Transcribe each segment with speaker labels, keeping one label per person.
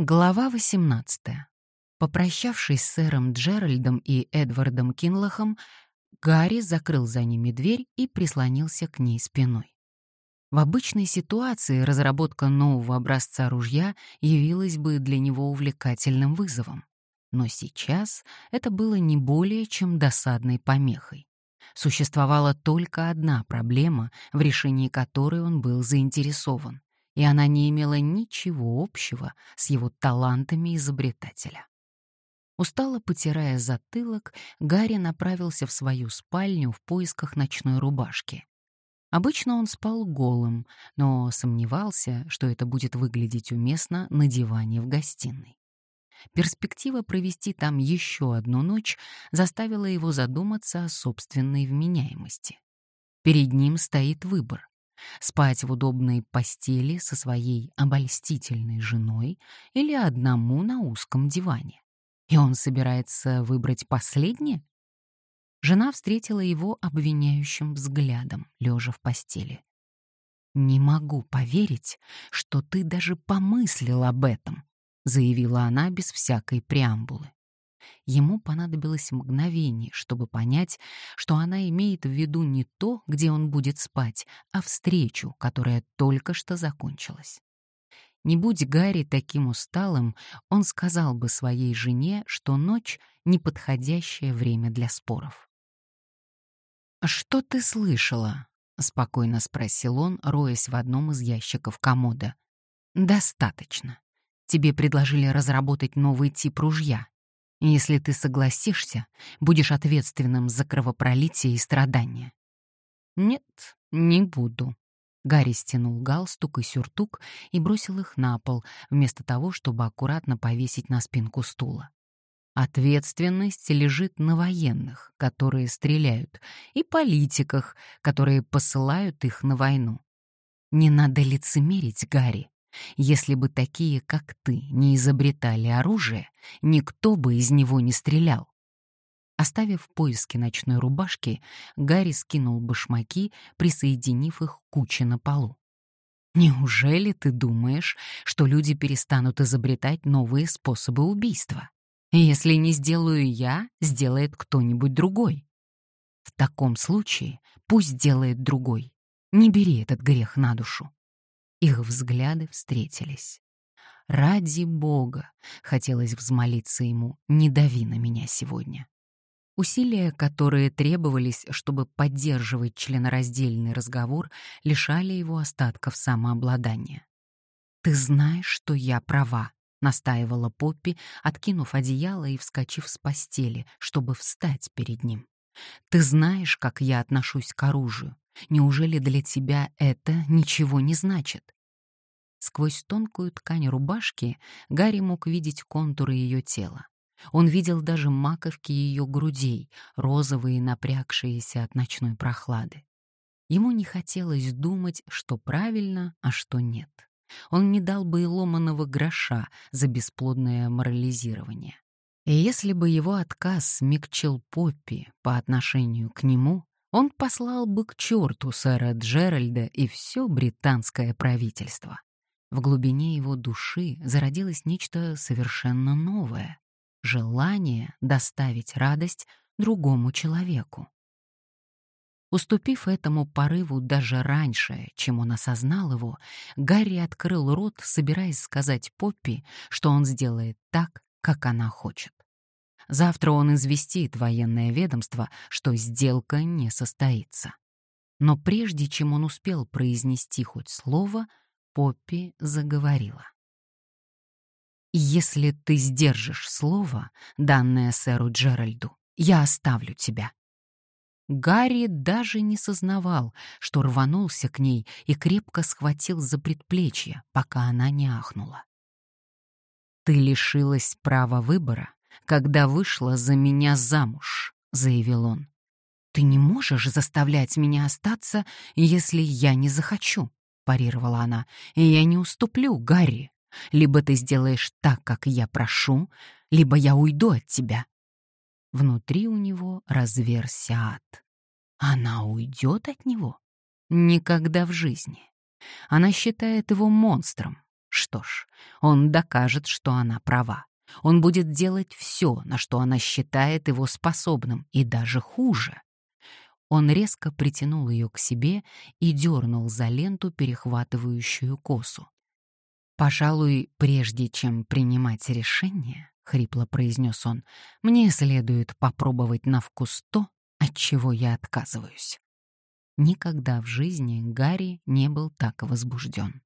Speaker 1: Глава 18. Попрощавшись с сэром Джеральдом и Эдвардом Кинлахом, Гарри закрыл за ними дверь и прислонился к ней спиной. В обычной ситуации разработка нового образца ружья явилась бы для него увлекательным вызовом. Но сейчас это было не более чем досадной помехой. Существовала только одна проблема, в решении которой он был заинтересован и она не имела ничего общего с его талантами изобретателя. Устало потирая затылок, Гарри направился в свою спальню в поисках ночной рубашки. Обычно он спал голым, но сомневался, что это будет выглядеть уместно на диване в гостиной. Перспектива провести там еще одну ночь заставила его задуматься о собственной вменяемости. Перед ним стоит выбор Спать в удобной постели со своей обольстительной женой или одному на узком диване. И он собирается выбрать последнее? Жена встретила его обвиняющим взглядом, лежа в постели. «Не могу поверить, что ты даже помыслил об этом», заявила она без всякой преамбулы. Ему понадобилось мгновение, чтобы понять, что она имеет в виду не то, где он будет спать, а встречу, которая только что закончилась. Не будь Гарри таким усталым, он сказал бы своей жене, что ночь — неподходящее время для споров. «Что ты слышала?» — спокойно спросил он, роясь в одном из ящиков комода. «Достаточно. Тебе предложили разработать новый тип ружья. Если ты согласишься, будешь ответственным за кровопролитие и страдания. Нет, не буду. Гарри стянул галстук и сюртук и бросил их на пол, вместо того, чтобы аккуратно повесить на спинку стула. Ответственность лежит на военных, которые стреляют, и политиках, которые посылают их на войну. Не надо лицемерить, Гарри. Если бы такие, как ты, не изобретали оружие, никто бы из него не стрелял. Оставив поиски ночной рубашки, Гарри скинул башмаки, присоединив их к куче на полу. «Неужели ты думаешь, что люди перестанут изобретать новые способы убийства? Если не сделаю я, сделает кто-нибудь другой. В таком случае пусть делает другой. Не бери этот грех на душу. Их взгляды встретились. «Ради Бога!» — хотелось взмолиться ему, «не дави на меня сегодня». Усилия, которые требовались, чтобы поддерживать членораздельный разговор, лишали его остатков самообладания. «Ты знаешь, что я права», — настаивала Поппи, откинув одеяло и вскочив с постели, чтобы встать перед ним. «Ты знаешь, как я отношусь к оружию. Неужели для тебя это ничего не значит? Сквозь тонкую ткань рубашки Гарри мог видеть контуры ее тела. Он видел даже маковки ее грудей, розовые, напрягшиеся от ночной прохлады. Ему не хотелось думать, что правильно, а что нет. Он не дал бы и ломаного гроша за бесплодное морализирование. И если бы его отказ смягчил Поппи по отношению к нему, он послал бы к черту сэра Джеральда и все британское правительство. В глубине его души зародилось нечто совершенно новое — желание доставить радость другому человеку. Уступив этому порыву даже раньше, чем он осознал его, Гарри открыл рот, собираясь сказать Поппи, что он сделает так, как она хочет. Завтра он известит военное ведомство, что сделка не состоится. Но прежде чем он успел произнести хоть слово, Поппи заговорила. «Если ты сдержишь слово, данное сэру Джеральду, я оставлю тебя». Гарри даже не сознавал, что рванулся к ней и крепко схватил за предплечье, пока она не ахнула. «Ты лишилась права выбора, когда вышла за меня замуж», — заявил он. «Ты не можешь заставлять меня остаться, если я не захочу», — парировала она. «И я не уступлю, Гарри. Либо ты сделаешь так, как я прошу, либо я уйду от тебя». Внутри у него разверся ад. Она уйдет от него? Никогда в жизни. Она считает его монстром, Что ж, он докажет, что она права. Он будет делать все, на что она считает его способным, и даже хуже. Он резко притянул ее к себе и дернул за ленту, перехватывающую косу. «Пожалуй, прежде чем принимать решение, — хрипло произнес он, — мне следует попробовать на вкус то, от чего я отказываюсь». Никогда в жизни Гарри не был так возбужден.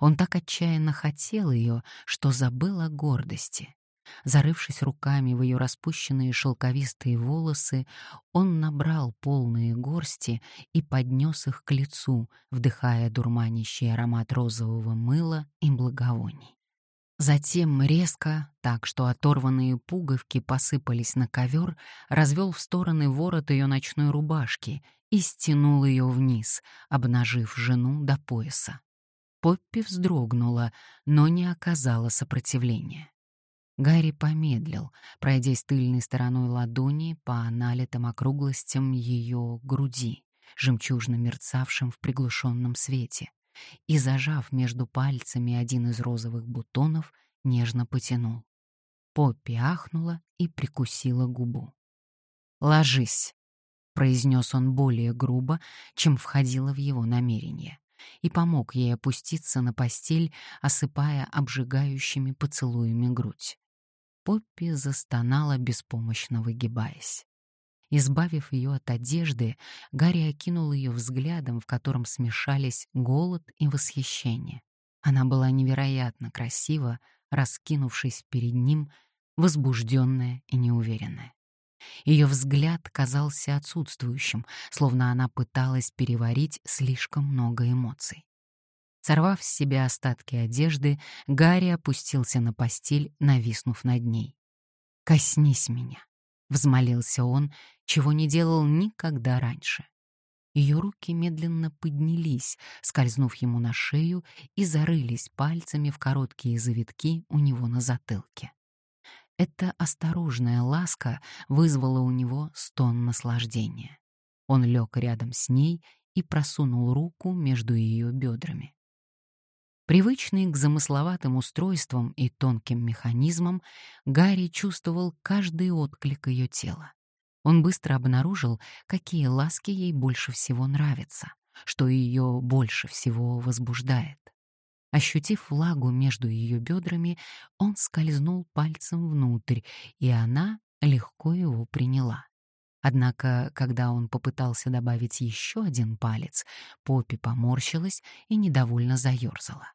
Speaker 1: Он так отчаянно хотел ее, что забыл о гордости. Зарывшись руками в ее распущенные шелковистые волосы, он набрал полные горсти и поднес их к лицу, вдыхая дурманящий аромат розового мыла и благовоний. Затем резко, так что оторванные пуговки посыпались на ковер, развел в стороны ворот ее ночной рубашки и стянул ее вниз, обнажив жену до пояса. Поппи вздрогнула, но не оказала сопротивления. Гарри помедлил, пройдясь тыльной стороной ладони по налитым округлостям ее груди, жемчужно мерцавшим в приглушенном свете, и, зажав между пальцами один из розовых бутонов, нежно потянул. Поппи ахнула и прикусила губу. «Ложись», — произнес он более грубо, чем входило в его намерение, и помог ей опуститься на постель, осыпая обжигающими поцелуями грудь. Поппи застонала, беспомощно выгибаясь. Избавив ее от одежды, Гарри окинул ее взглядом, в котором смешались голод и восхищение. Она была невероятно красива, раскинувшись перед ним, возбужденная и неуверенная. Ее взгляд казался отсутствующим, словно она пыталась переварить слишком много эмоций. Сорвав с себя остатки одежды, Гарри опустился на постель, нависнув над ней. «Коснись меня», — взмолился он, чего не делал никогда раньше. Ее руки медленно поднялись, скользнув ему на шею, и зарылись пальцами в короткие завитки у него на затылке. Эта осторожная ласка вызвала у него стон наслаждения. Он лег рядом с ней и просунул руку между ее бедрами. Привычный к замысловатым устройствам и тонким механизмам, Гарри чувствовал каждый отклик ее тела. Он быстро обнаружил, какие ласки ей больше всего нравятся, что ее больше всего возбуждает. Ощутив влагу между ее бедрами, он скользнул пальцем внутрь, и она легко его приняла. Однако, когда он попытался добавить еще один палец, Поппи поморщилась и недовольно заерзала.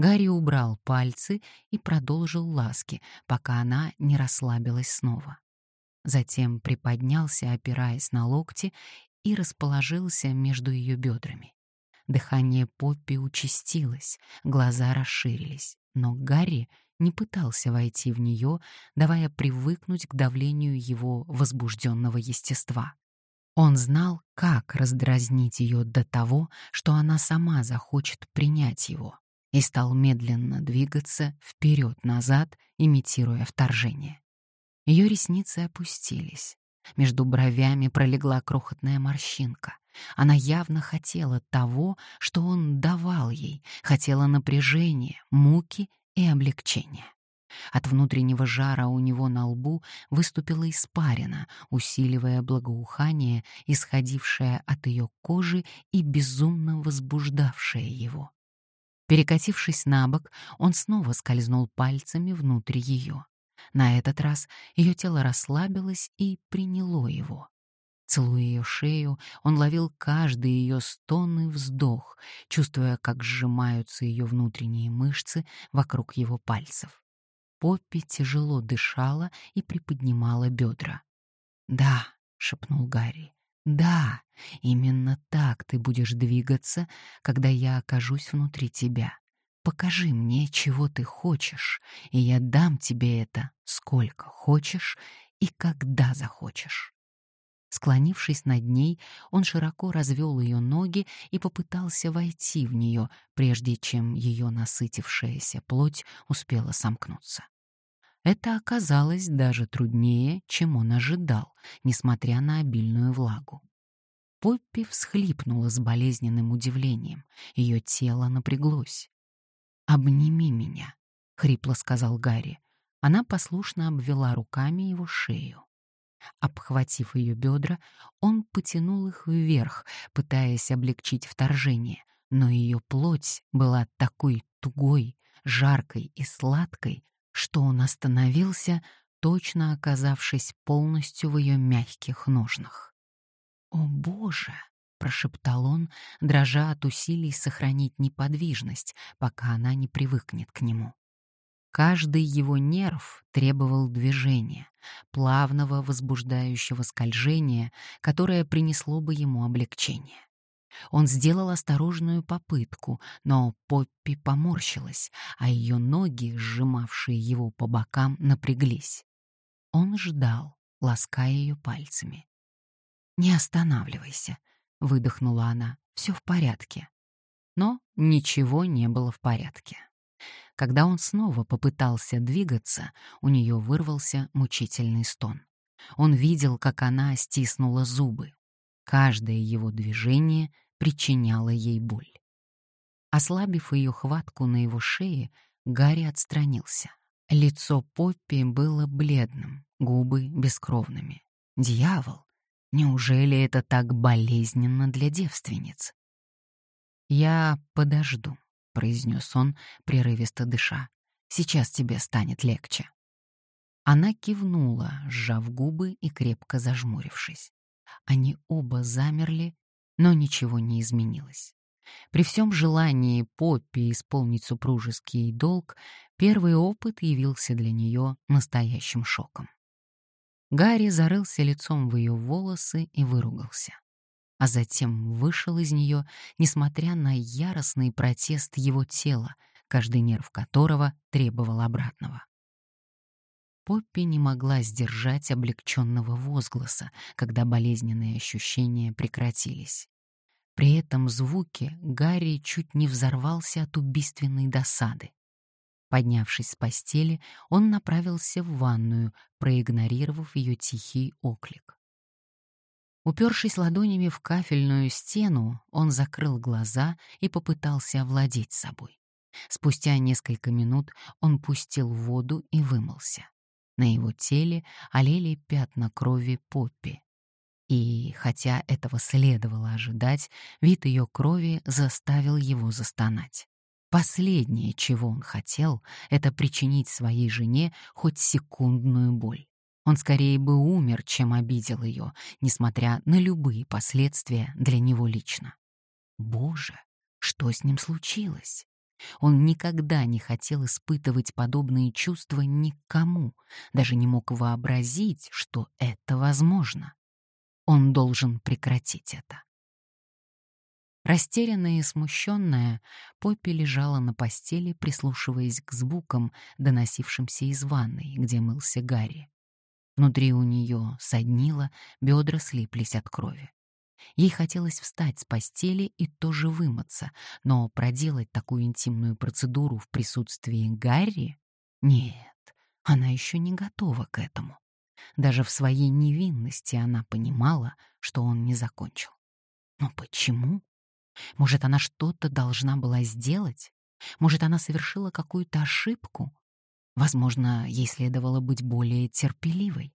Speaker 1: Гарри убрал пальцы и продолжил ласки, пока она не расслабилась снова. Затем приподнялся, опираясь на локти, и расположился между ее бедрами. Дыхание Поппи участилось, глаза расширились, но Гарри не пытался войти в нее, давая привыкнуть к давлению его возбужденного естества. Он знал, как раздразнить ее до того, что она сама захочет принять его и стал медленно двигаться вперед-назад, имитируя вторжение. Ее ресницы опустились. Между бровями пролегла крохотная морщинка. Она явно хотела того, что он давал ей, хотела напряжения, муки и облегчения. От внутреннего жара у него на лбу выступила испарина, усиливая благоухание, исходившее от ее кожи и безумно возбуждавшее его. Перекатившись на бок, он снова скользнул пальцами внутрь ее. На этот раз ее тело расслабилось и приняло его. Целуя ее шею, он ловил каждый ее стон и вздох, чувствуя, как сжимаются ее внутренние мышцы вокруг его пальцев. Поппи тяжело дышала и приподнимала бедра. «Да», — шепнул Гарри, да, именно так ты будешь двигаться, когда я окажусь внутри тебя. Покажи мне, чего ты хочешь, и я дам тебе это, сколько хочешь и когда захочешь. Склонившись над ней, он широко развел ее ноги и попытался войти в нее, прежде чем ее насытившаяся плоть успела сомкнуться. Это оказалось даже труднее, чем он ожидал, несмотря на обильную влагу. Поппи всхлипнула с болезненным удивлением, ее тело напряглось. «Обними меня», — хрипло сказал Гарри. Она послушно обвела руками его шею. Обхватив ее бедра, он потянул их вверх, пытаясь облегчить вторжение, но ее плоть была такой тугой, жаркой и сладкой, что он остановился, точно оказавшись полностью в ее мягких ножнах. «О, Боже!» — прошептал он, дрожа от усилий сохранить неподвижность, пока она не привыкнет к нему. Каждый его нерв требовал движения, плавного возбуждающего скольжения, которое принесло бы ему облегчение. Он сделал осторожную попытку, но Поппи поморщилась, а ее ноги, сжимавшие его по бокам, напряглись. Он ждал, лаская ее пальцами. «Не останавливайся», — выдохнула она, — «все в порядке». Но ничего не было в порядке. Когда он снова попытался двигаться, у нее вырвался мучительный стон. Он видел, как она стиснула зубы. Каждое его движение причиняло ей боль. Ослабив ее хватку на его шее, Гарри отстранился. Лицо Поппи было бледным, губы бескровными. Дьявол! Неужели это так болезненно для девственниц? «Я подожду», — произнес он, прерывисто дыша. «Сейчас тебе станет легче». Она кивнула, сжав губы и крепко зажмурившись. Они оба замерли, но ничего не изменилось. При всем желании Поппи исполнить супружеский долг, первый опыт явился для нее настоящим шоком. Гарри зарылся лицом в ее волосы и выругался а затем вышел из нее, несмотря на яростный протест его тела, каждый нерв которого требовал обратного. Поппи не могла сдержать облегченного возгласа, когда болезненные ощущения прекратились. При этом звуке Гарри чуть не взорвался от убийственной досады. Поднявшись с постели, он направился в ванную, проигнорировав ее тихий оклик. Упершись ладонями в кафельную стену, он закрыл глаза и попытался овладеть собой. Спустя несколько минут он пустил воду и вымылся. На его теле олели пятна крови Поппи. И, хотя этого следовало ожидать, вид ее крови заставил его застонать. Последнее, чего он хотел, это причинить своей жене хоть секундную боль. Он скорее бы умер, чем обидел ее, несмотря на любые последствия для него лично. Боже, что с ним случилось? Он никогда не хотел испытывать подобные чувства никому, даже не мог вообразить, что это возможно. Он должен прекратить это. Растерянная и смущенная, Поппи лежала на постели, прислушиваясь к звукам, доносившимся из ванной, где мылся Гарри. Внутри у нее соднило, бедра слиплись от крови. Ей хотелось встать с постели и тоже вымыться, но проделать такую интимную процедуру в присутствии Гарри? Нет, она еще не готова к этому. Даже в своей невинности она понимала, что он не закончил. Но почему? Может, она что-то должна была сделать? Может, она совершила какую-то ошибку? Возможно, ей следовало быть более терпеливой.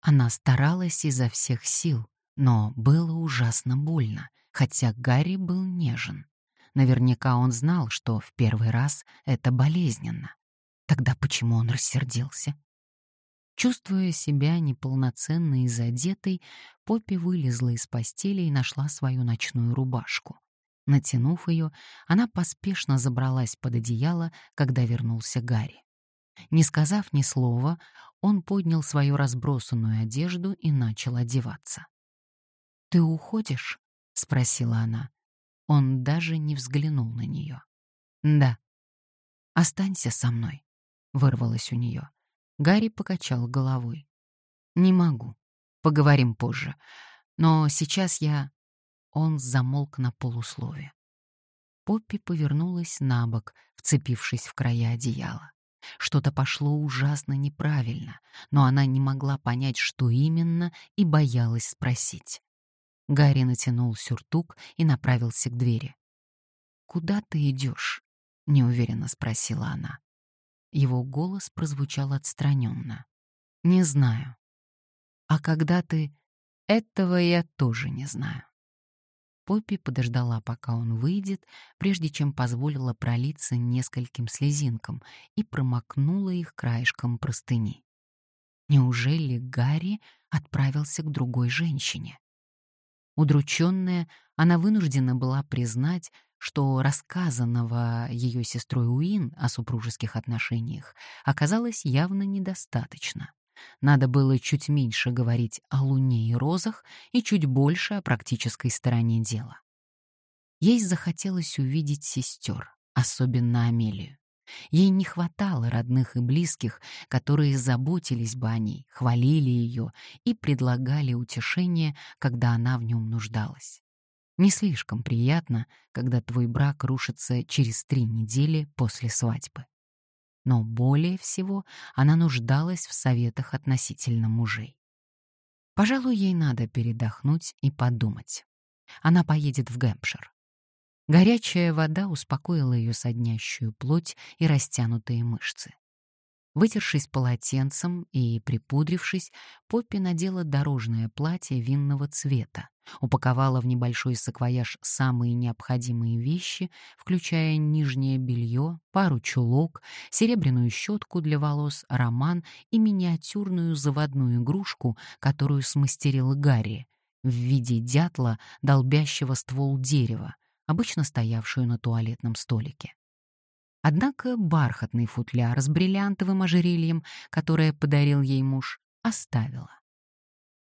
Speaker 1: Она старалась изо всех сил, но было ужасно больно, хотя Гарри был нежен. Наверняка он знал, что в первый раз это болезненно. Тогда почему он рассердился? Чувствуя себя неполноценной и задетой, Поппи вылезла из постели и нашла свою ночную рубашку. Натянув ее, она поспешно забралась под одеяло, когда вернулся Гарри. Не сказав ни слова, он поднял свою разбросанную одежду и начал одеваться. «Ты уходишь?» — спросила она. Он даже не взглянул на нее. «Да». «Останься со мной», — вырвалось у нее. Гарри покачал головой. «Не могу. Поговорим позже. Но сейчас я...» Он замолк на полуслове. Поппи повернулась на бок, вцепившись в края одеяла. Что-то пошло ужасно неправильно, но она не могла понять, что именно, и боялась спросить. Гарри натянул сюртук и направился к двери. «Куда ты идешь?» — неуверенно спросила она. Его голос прозвучал отстраненно. «Не знаю. А когда ты... Этого я тоже не знаю». Поппи подождала, пока он выйдет, прежде чем позволила пролиться нескольким слезинкам и промокнула их краешком простыни. Неужели Гарри отправился к другой женщине? Удрученная, она вынуждена была признать, что рассказанного ее сестрой Уин о супружеских отношениях оказалось явно недостаточно. Надо было чуть меньше говорить о луне и розах и чуть больше о практической стороне дела. Ей захотелось увидеть сестер, особенно Амелию. Ей не хватало родных и близких, которые заботились бы о ней, хвалили ее и предлагали утешение, когда она в нем нуждалась. Не слишком приятно, когда твой брак рушится через три недели после свадьбы. Но более всего она нуждалась в советах относительно мужей. Пожалуй, ей надо передохнуть и подумать. Она поедет в Гэмпшир. Горячая вода успокоила ее соднящую плоть и растянутые мышцы. Вытершись полотенцем и припудрившись, Поппи надела дорожное платье винного цвета, упаковала в небольшой саквояж самые необходимые вещи, включая нижнее белье, пару чулок, серебряную щетку для волос, роман и миниатюрную заводную игрушку, которую смастерила Гарри, в виде дятла, долбящего ствол дерева, обычно стоявшую на туалетном столике. Однако бархатный футляр с бриллиантовым ожерельем, которое подарил ей муж, оставила.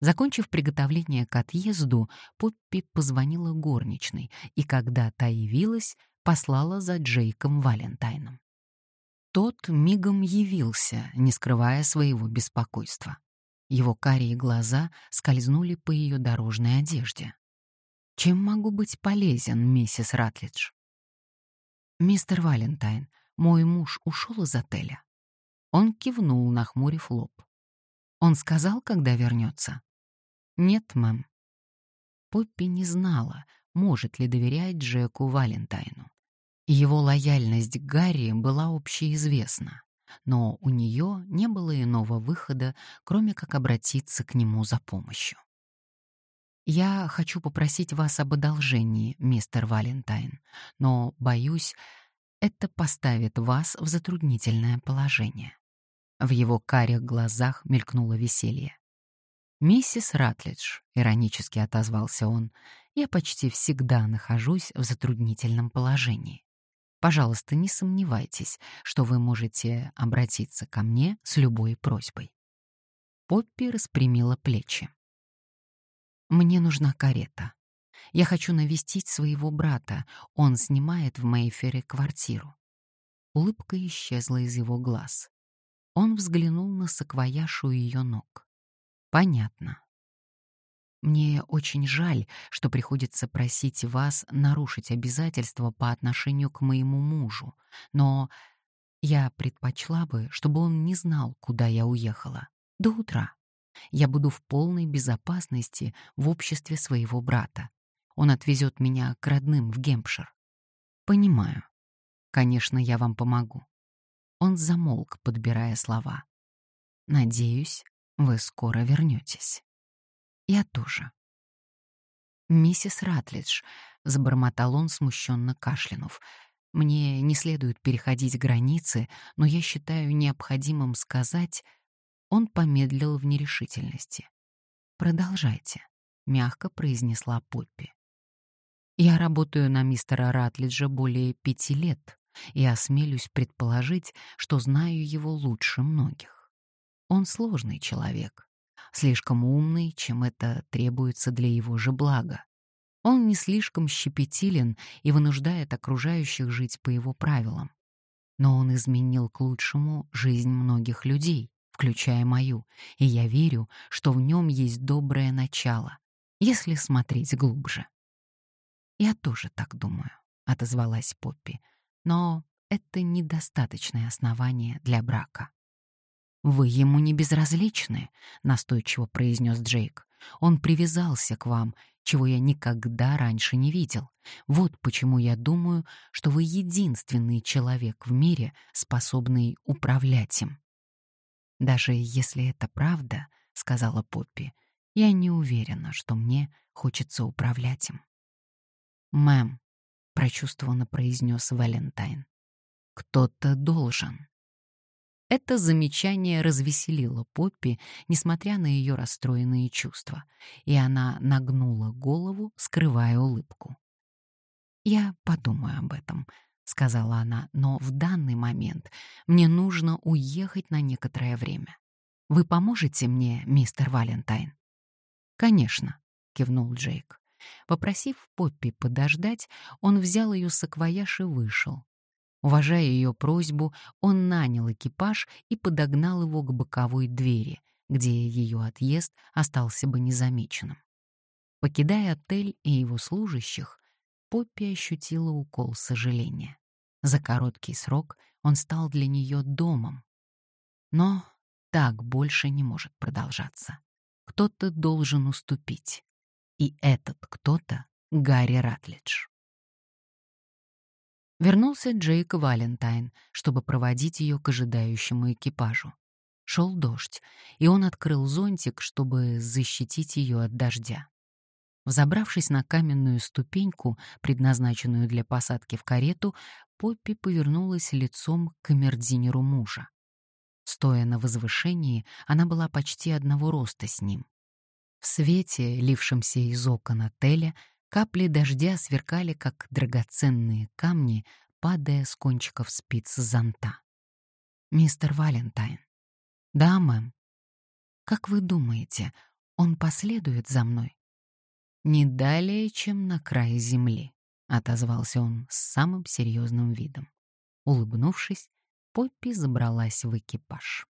Speaker 1: Закончив приготовление к отъезду, Поппи позвонила горничной и, когда та явилась, послала за Джейком Валентайном. Тот мигом явился, не скрывая своего беспокойства. Его карие глаза скользнули по ее дорожной одежде. «Чем могу быть полезен, миссис Ратлидж?» «Мистер Валентайн, мой муж ушел из отеля». Он кивнул, нахмурив лоб. «Он сказал, когда вернется?» «Нет, мэм». Поппи не знала, может ли доверять Джеку Валентайну. Его лояльность к Гарри была общеизвестна, но у нее не было иного выхода, кроме как обратиться к нему за помощью. Я хочу попросить вас об одолжении, мистер Валентайн, но, боюсь, это поставит вас в затруднительное положение. В его карих глазах мелькнуло веселье. «Миссис Ратлидж», — иронически отозвался он, — «я почти всегда нахожусь в затруднительном положении. Пожалуйста, не сомневайтесь, что вы можете обратиться ко мне с любой просьбой». Поппи распрямила плечи. Мне нужна карета. Я хочу навестить своего брата. Он снимает в Мейфере квартиру. Улыбка исчезла из его глаз. Он взглянул на саквояж у ее ног. Понятно. Мне очень жаль, что приходится просить вас нарушить обязательства по отношению к моему мужу, но я предпочла бы, чтобы он не знал, куда я уехала. До утра. Я буду в полной безопасности в обществе своего брата. Он отвезет меня к родным в Гемпшир. Понимаю. Конечно, я вам помогу. Он замолк, подбирая слова. Надеюсь, вы скоро вернетесь. Я тоже. Миссис Ратлидж, забормотал он, смущенно кашлянув. Мне не следует переходить границы, но я считаю необходимым сказать, он помедлил в нерешительности. «Продолжайте», — мягко произнесла Поппи. «Я работаю на мистера Ратлиджа более пяти лет и осмелюсь предположить, что знаю его лучше многих. Он сложный человек, слишком умный, чем это требуется для его же блага. Он не слишком щепетилен и вынуждает окружающих жить по его правилам. Но он изменил к лучшему жизнь многих людей, включая мою, и я верю, что в нем есть доброе начало, если смотреть глубже. «Я тоже так думаю», — отозвалась Поппи, «но это недостаточное основание для брака». «Вы ему не безразличны», — настойчиво произнес Джейк. Он привязался к вам, чего я никогда раньше не видел. Вот почему я думаю, что вы единственный человек в мире, способный управлять им. Даже если это правда, сказала Поппи, я не уверена, что мне хочется управлять им. Мэм, прочувствованно произнес Валентайн. Кто-то должен. Это замечание развеселило Поппи, несмотря на ее расстроенные чувства, и она нагнула голову, скрывая улыбку. «Я подумаю об этом», — сказала она, «но в данный момент мне нужно уехать на некоторое время. Вы поможете мне, мистер Валентайн?» «Конечно», — кивнул Джейк. Попросив Поппи подождать, он взял ее саквояж и вышел. Уважая ее просьбу, он нанял экипаж и подогнал его к боковой двери, где ее отъезд остался бы незамеченным. Покидая отель и его служащих, Поппи ощутила укол сожаления. За короткий срок он стал для нее домом. Но так больше не может продолжаться. Кто-то должен уступить. И этот кто-то — Гарри Ратлидж. Вернулся Джейк Валентайн, чтобы проводить ее к ожидающему экипажу. Шел дождь, и он открыл зонтик, чтобы защитить ее от дождя. Взобравшись на каменную ступеньку, предназначенную для посадки в карету, Поппи повернулась лицом к камердинеру мужа. Стоя на возвышении, она была почти одного роста с ним. В свете, лившемся из окон отеля, Капли дождя сверкали, как драгоценные камни, падая с кончиков спиц зонта. «Мистер Валентайн». «Да, мэм». «Как вы думаете, он последует за мной?» «Не далее, чем на край земли», — отозвался он с самым серьезным видом. Улыбнувшись, Поппи забралась в экипаж.